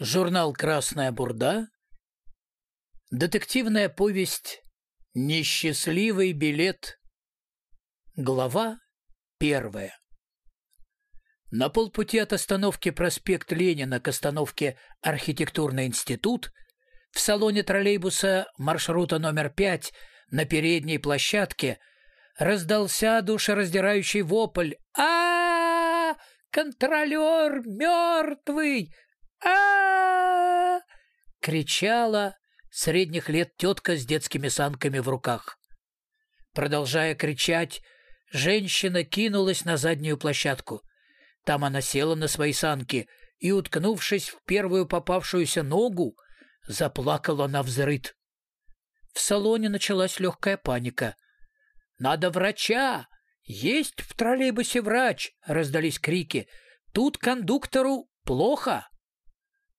Журнал «Красная бурда». Детективная повесть «Несчастливый билет». Глава первая. На полпути от остановки проспект Ленина к остановке Архитектурный институт в салоне троллейбуса маршрута номер пять на передней площадке раздался душераздирающий вопль а, -а, -а Контролер мертвый! А кричала средних лет тетка с детскими санками в руках. Продолжая кричать, женщина кинулась на заднюю площадку. Там она села на свои санки и, уткнувшись в первую попавшуюся ногу, заплакала на взрыд. В салоне началась легкая паника. «Надо врача! Есть в троллейбусе врач!» — раздались крики. «Тут кондуктору плохо!»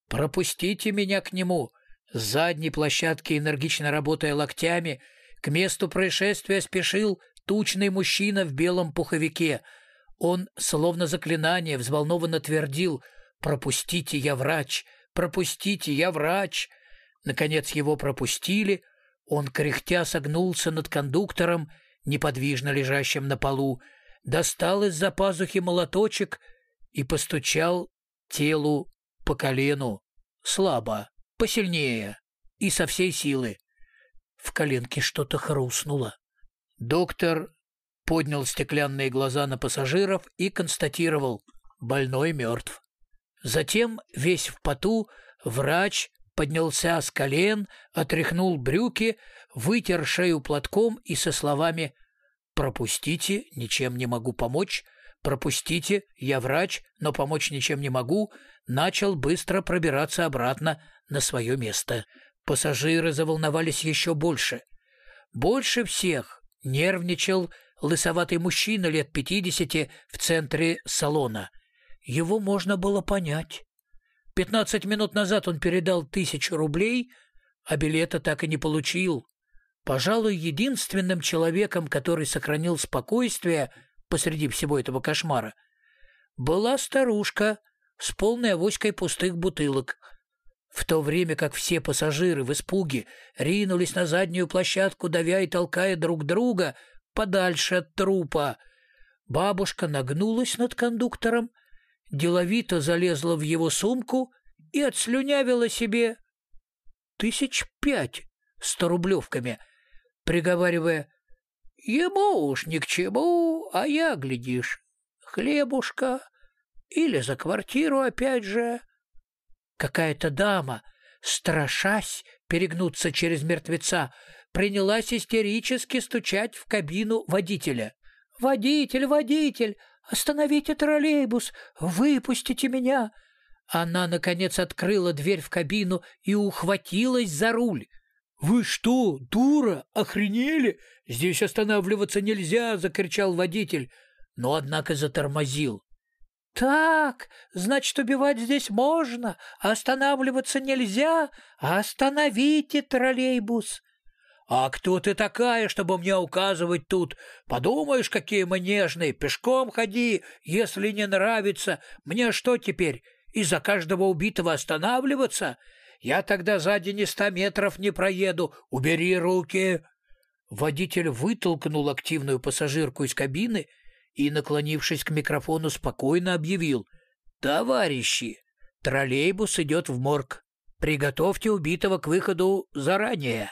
«Пропустите меня к нему!» С задней площадки, энергично работая локтями, к месту происшествия спешил тучный мужчина в белом пуховике. Он, словно заклинание, взволнованно твердил «Пропустите, я врач! Пропустите, я врач!» Наконец его пропустили. Он, кряхтя, согнулся над кондуктором, неподвижно лежащим на полу, достал из-за пазухи молоточек и постучал телу по колену, слабо, посильнее и со всей силы. В коленке что-то хрустнуло. Доктор поднял стеклянные глаза на пассажиров и констатировал — больной мертв. Затем, весь в поту, врач поднялся с колен, отряхнул брюки, вытер шею платком и со словами «Пропустите, ничем не могу помочь», «Пропустите, я врач, но помочь ничем не могу», начал быстро пробираться обратно на свое место. Пассажиры заволновались еще больше. Больше всех нервничал лысоватый мужчина лет пятидесяти в центре салона. Его можно было понять. Пятнадцать минут назад он передал тысячу рублей, а билета так и не получил. Пожалуй, единственным человеком, который сохранил спокойствие посреди всего этого кошмара, была старушка с полной авоськой пустых бутылок. В то время как все пассажиры в испуге ринулись на заднюю площадку, давя и толкая друг друга подальше от трупа, бабушка нагнулась над кондуктором, деловито залезла в его сумку и отслюнявила себе тысяч пять сто рублевками, приговаривая Ему уж ни к чему, а я, глядишь, хлебушка или за квартиру опять же. Какая-то дама, страшась перегнуться через мертвеца, принялась истерически стучать в кабину водителя. «Водитель, водитель, остановите троллейбус, выпустите меня!» Она, наконец, открыла дверь в кабину и ухватилась за руль. «Вы что, дура, охренели? Здесь останавливаться нельзя!» — закричал водитель, но, однако, затормозил. «Так, значит, убивать здесь можно, а останавливаться нельзя? Остановите троллейбус!» «А кто ты такая, чтобы мне указывать тут? Подумаешь, какие мы нежные, пешком ходи, если не нравится. Мне что теперь, из-за каждого убитого останавливаться? Я тогда сзади не ста метров не проеду. Убери руки!» Водитель вытолкнул активную пассажирку из кабины и, наклонившись к микрофону, спокойно объявил. «Товарищи, троллейбус идет в морг. Приготовьте убитого к выходу заранее».